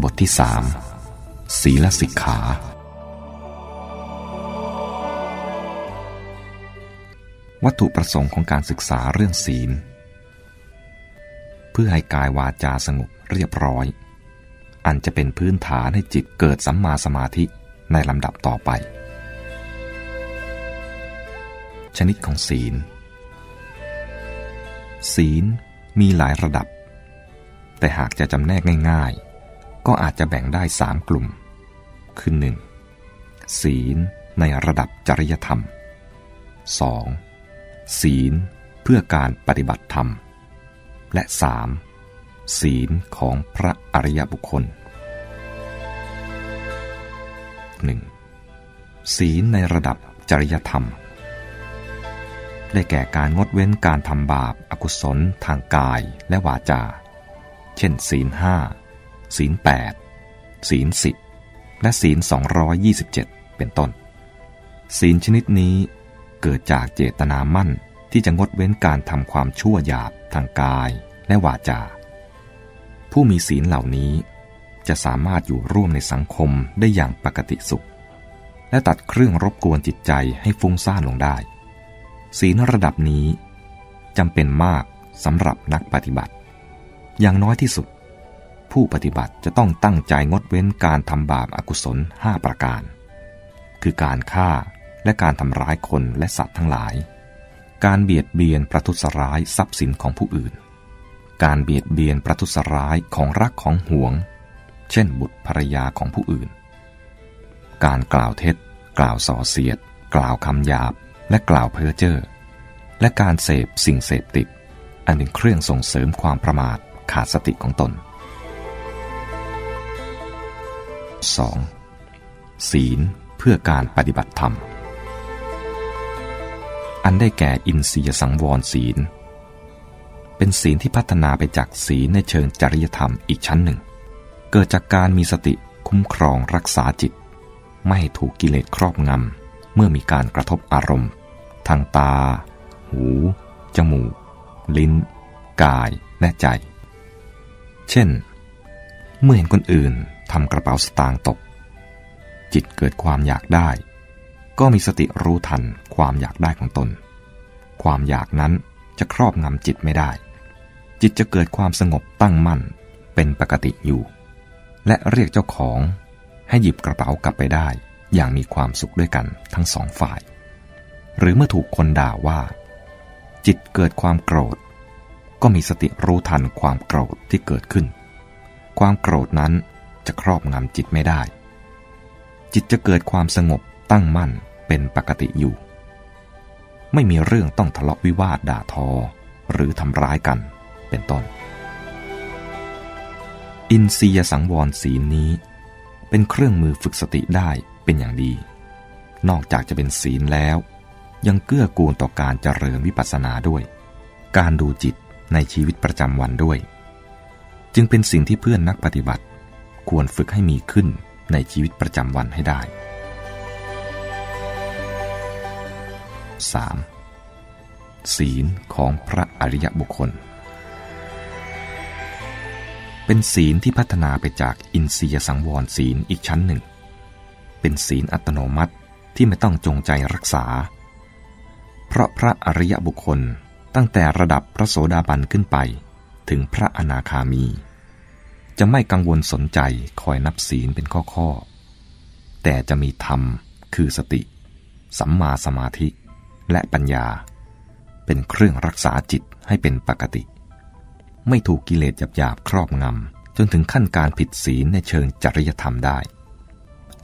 บทที่สามศีลสิกขา วัตถุประสงค์ของการศึกษาเรื่องศีล เพื่อให้กายวาจาสงบเรียบร้อย อันจะเป็นพื้นฐานให้จิตเกิดสัมมาสมาธิในลำดับต่อไป ชนิดของศีล ศีลมีหลายระดับ แต่หากจะจำแนกง่ายๆ ก็อาจจะแบ่งได้สามกลุ่ม คือหนึ่งศีลในระดับจริยธรรม 2. ศีลเพื่อการปฏิบัติธรรม และ 3. ศีลของพระอริยบุคคล 1. ศีลในระดับจริยธรรม ได้แก่การงดเว้นการทำบาปอากุศลทางกายและวาจา เช่น ศีลห้า ศีลแปดศีลสิบและศีล 227 เป็นต้น ศีลชนิดนี้เกิดจากเจตนามั่นที่จะงดเว้นการทำความชั่วหยาบทางกายและวาจา ผู้มีศีลเหล่านี้จะสามารถอยู่ร่วมในสังคมได้อย่างปกติสุข และตัดเครื่องรบกวนจิตใจให้ฟุ้งซ่านลงได้ ศีลระดับนี้จำเป็นมากสำหรับนักปฏิบัติ อย่างน้อยที่สุด ผู้ปฏิบัติจะต้องตั้งใจงดเว้นการทำบาปอากุศล 5 ประการ คือการฆ่าและการทำร้ายคนและสัตว์ทั้งหลาย การเบียดเบียนประทุษร้ายทรัพย์สินของผู้อื่น การเบียดเบียนประทุษร้ายของรักของห่วง เช่น บุตรภรรยาของผู้อื่น การกล่าวเท็จ กล่าวส่อเสียด กล่าวคำหยาบ และกล่าวเพ้อเจ้อ และการเสพสิ่งเสพติด อันเป็นเครื่องส่งเสริมความประมาทขาดสติของตน 2. ศีลเพื่อการปฏิบัติธรรม อันได้แก่อินทรียสังวรศีล เป็นศีลที่พัฒนาไปจากศีลในเชิงจริยธรรมอีกชั้นหนึ่ง เกิดจากการมีสติคุ้มครองรักษาจิต ไม่ถูกกิเลสครอบงำ เมื่อมีการกระทบอารมณ์ ทางตา หู จมูก ลิ้น กาย และใจ เช่น เมื่อเห็นคนอื่น ทำกระเป๋าสตางค์ตก จิตเกิดความอยากได้ ก็มีสติรู้ทันความอยากได้ของตน ความอยากนั้นจะครอบงำจิตไม่ได้ จิตจะเกิดความสงบตั้งมั่นเป็นปกติอยู่ และเรียกเจ้าของให้หยิบกระเป๋ากลับไปได้ อย่างมีความสุขด้วยกันทั้งสองฝ่าย หรือเมื่อถูกคนด่าว่า จิตเกิดความโกรธ ก็มีสติรู้ทันความโกรธที่เกิดขึ้น ความโกรธนั้น จะครอบงำจิตไม่ได้ จิตจะเกิดความสงบตั้งมั่นเป็นปกติอยู่ ไม่มีเรื่องต้องทะเลาะวิวาทด่าทอ หรือทำร้ายกันเป็นต้น อินทรียสังวรศีลนี้ เป็นเครื่องมือฝึกสติได้เป็นอย่างดี นอกจากจะเป็นศีลแล้ว ยังเกื้อกูลต่อการเจริญวิปัสสนาด้วย การดูจิตในชีวิตประจำวันด้วย จึงเป็นสิ่งที่เพื่อนนักปฏิบัติ ควรฝึกให้มีขึ้นในชีวิตประจำวันให้ได้ 3. ศีลของพระอริยบุคคล เป็นศีลที่พัฒนาไปจากอินทรียสังวรศีลอีกชั้นหนึ่ง เป็นศีลอัตโนมัติที่ไม่ต้องจงใจรักษา เพราะพระอริยบุคคลตั้งแต่ระดับพระโสดาบันขึ้นไป ถึงพระอนาคามี จะไม่กังวลสนใจคอยนับศีลเป็นข้อๆ แต่จะมีธรรมคือสติ สัมมาสมาธิ และปัญญา เป็นเครื่องรักษาจิตให้เป็นปกติ ไม่ถูกกิเลสหยาบๆครอบงำ จนถึงขั้นการผิดศีลในเชิงจริยธรรมได้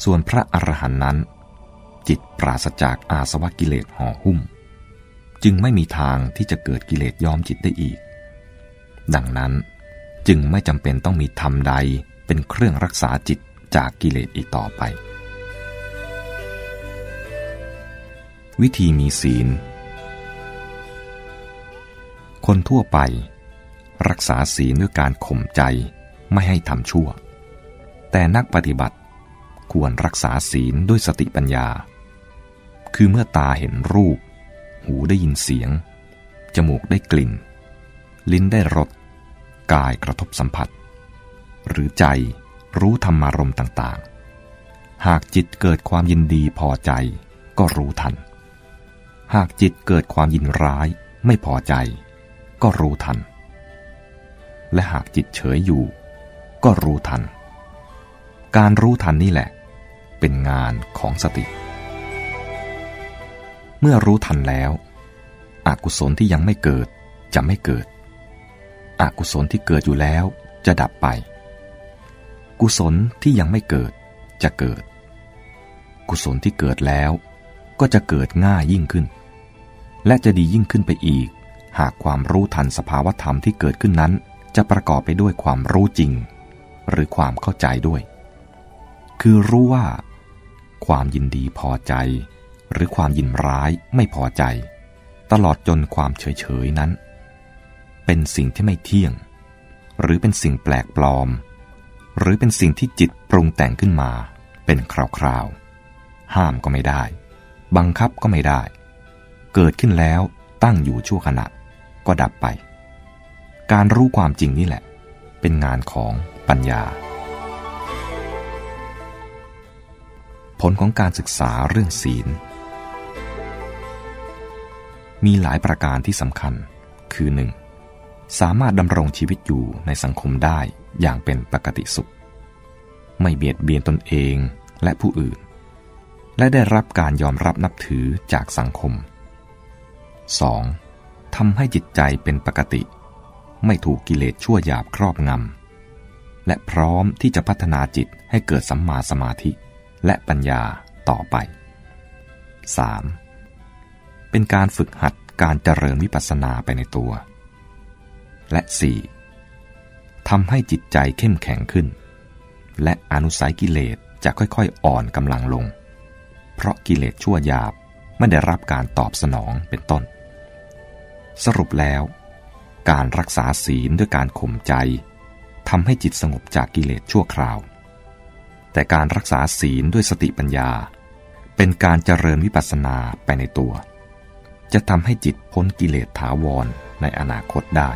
ส่วนพระอรหันต์นั้น จิตปราศจากอาสวะกิเลสห่อหุ้ม จึงไม่มีทางที่จะเกิดกิเลสย้อมจิตได้อีก ดังนั้น จึงไม่จำเป็นต้องมีธรรมใดเป็นเครื่องรักษาจิตจากกิเลสอีกต่อไป วิธีมีศีล คนทั่วไป รักษาศีลด้วยการข่มใจไม่ให้ทำชั่ว แต่นักปฏิบัติควรรักษาศีลด้วยสติปัญญา คือเมื่อตาเห็นรูป หูได้ยินเสียง จมูกได้กลิ่น ลิ้นได้รส กายกระทบสัมผัส หรือใจรู้ธรรมารมณ์ต่างๆ หากจิตเกิดความยินดีพอใจก็รู้ทัน หากจิตเกิดความยินร้ายไม่พอใจ ก็รู้ทัน และหากจิตเฉยอยู่ ก็รู้ทัน การรู้ทันนี่แหละ เป็นงานของสติ เมื่อรู้ทันแล้ว อกุศลที่ยังไม่เกิดจะไม่เกิด อกุศลที่เกิดอยู่แล้วจะดับไป กุศลที่ยังไม่เกิดจะเกิด กุศลที่เกิดแล้ว ก็จะเกิดง่ายยิ่งขึ้น และจะดียิ่งขึ้นไปอีก หากความรู้ทันสภาวธรรมที่เกิดขึ้นนั้น จะประกอบไปด้วยความรู้จริง หรือความเข้าใจด้วย คือรู้ว่า ความยินดีพอใจ หรือความยินร้ายไม่พอใจ ตลอดจนความเฉยๆนั้น เป็นสิ่งที่ไม่เที่ยง หรือเป็นสิ่งแปลกปลอม หรือเป็นสิ่งที่จิตปรุงแต่งขึ้นมา เป็นคราวๆ ห้ามก็ไม่ได้ บังคับก็ไม่ได้ เกิดขึ้นแล้วตั้งอยู่ชั่วขณะ ก็ดับไป การรู้ความจริงนี่แหละ เป็นงานของปัญญา ผลของการศึกษาเรื่องศีล มีหลายประการที่สำคัญคือหนึ่ง สามารถดำรงชีวิตอยู่ในสังคมได้อย่างเป็นปกติสุข ไม่เบียดเบียนตนเองและผู้อื่น และได้รับการยอมรับนับถือจากสังคม 2. ทำให้จิตใจเป็นปกติ ไม่ถูกกิเลสชั่วหยาบครอบงำ และพร้อมที่จะพัฒนาจิตให้เกิดสัมมาสมาธิและปัญญาต่อไป 3. เป็นการฝึกหัดการเจริญวิปัสสนาไปในตัว และ 4. ทำให้จิตใจเข้มแข็งขึ้น และอนุสัยกิเลสจะค่อยๆ อ่อนกำลังลง เพราะกิเลสชั่วหยาบไม่ได้รับการตอบสนองเป็นต้น สรุปแล้ว การรักษาศีลด้วยการข่มใจทำให้จิตสงบจากกิเลสชั่วคราว แต่การรักษาศีลด้วยสติปัญญา เป็นการเจริญวิปัสสนาไปในตัว จะทำให้จิตพ้นกิเลสถาวรในอนาคตได้